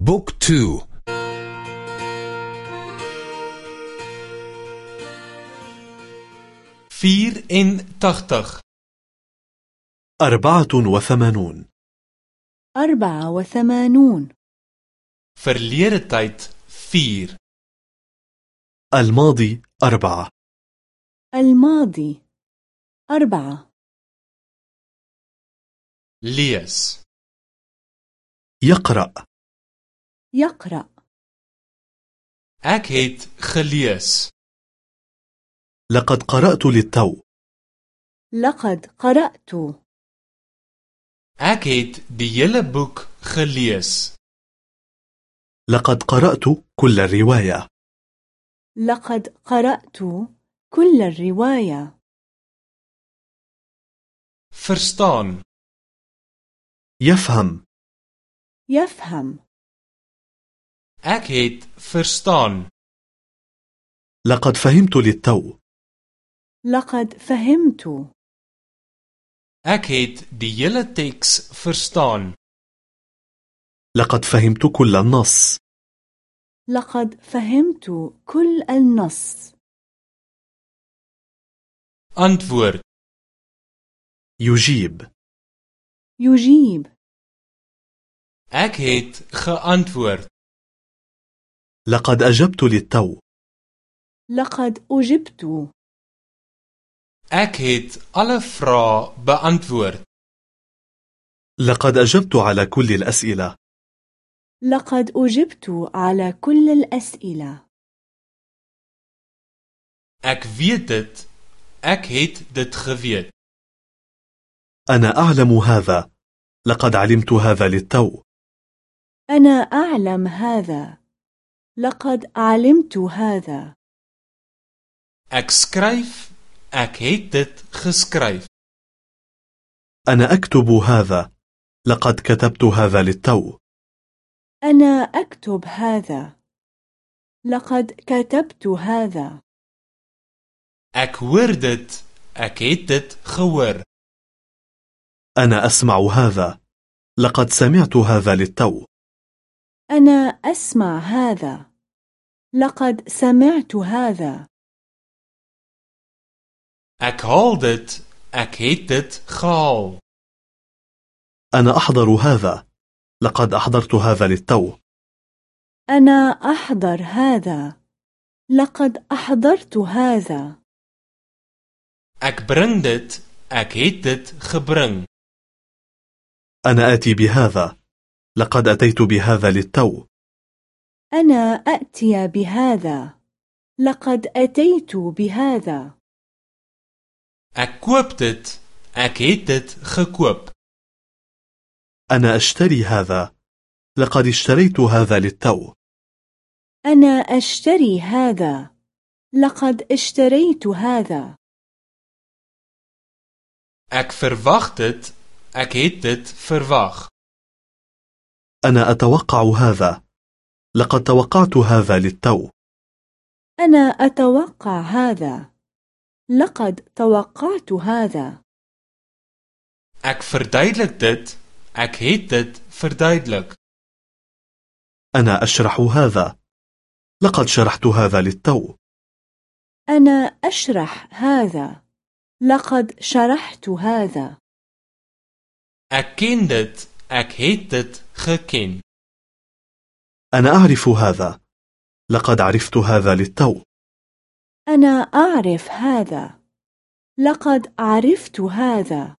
book two vier en tagtig أربعة وثمانون. أربعة وثمانون. Verlede tyd 4 الماضي أربعة. الماضي أربعة. Lees. يقرأ. يقرأ. ek het gelees لقد قرأت للتو. لقد قرأت. ek het die hele boek gelees لقد قرأت كل الرواية. لقد قرأت كل الرواية. verstaan يفهم. يفهم. Ek het verstaan لقد فهمت للتو لقد فهمت ek het die hele teks verstaan لقد فهمت كل النص لقد فهمت كل النص antwoord يجيب يجيب ek het geantwoord لقد أجبت للتو. لقد أجبت. Ek het alle vrae beantwoord. لقد أجبت على كل الأسئلة. لقد أجبت على كل الأسئلة. Ek weet dit. Ek het dit geweet. أنا أعلم هذا. لقد علمت هذا للتو. أنا أعلم هذا. لقد علمت هذا. Ek skryf ek het dit geskryf. أنا أكتب هذا. لقد كتبت هذا للتو. أنا أكتب هذا. لقد كتبت هذا. Ek hoor dit ek het dit gehoor. أنا أسمع هذا. لقد سمعت هذا للتو. أنا أسمع هذا. لقد سمعت هذا. ek haal dit ek het dit gehaal أنا أحضر هذا. لقد أحضرت هذا للتو. أنا أحضر هذا. لقد أحضرت هذا. ek bring dit ek het dit gebring أنا آتي بهذا. لقد أتيت بهذا للتو. أنا أأتي بهذا. لقد أتيت بهذا. ek koop dit ek het dit gekoop أنا أشتري هذا. لقد اشتريت هذا للتو. أنا أشتري هذا. لقد اشتريت هذا. ek verwag dit ek het dit verwag أنا أتوقع هذا. لقد توقعت هذا للتو. أنا أتوقع هذا. لقد توقعت هذا. Ek verduidelik dit. Ek het dit verduidelik. أنا أشرح هذا. لقد شرحت هذا للتو. أنا أشرح هذا. لقد شرحت هذا. Ek ken dit. Ek het dit geken. أنا أعرف هذا. لقد عرفت هذا للتو. أنا أعرف هذا. لقد عرفت هذا.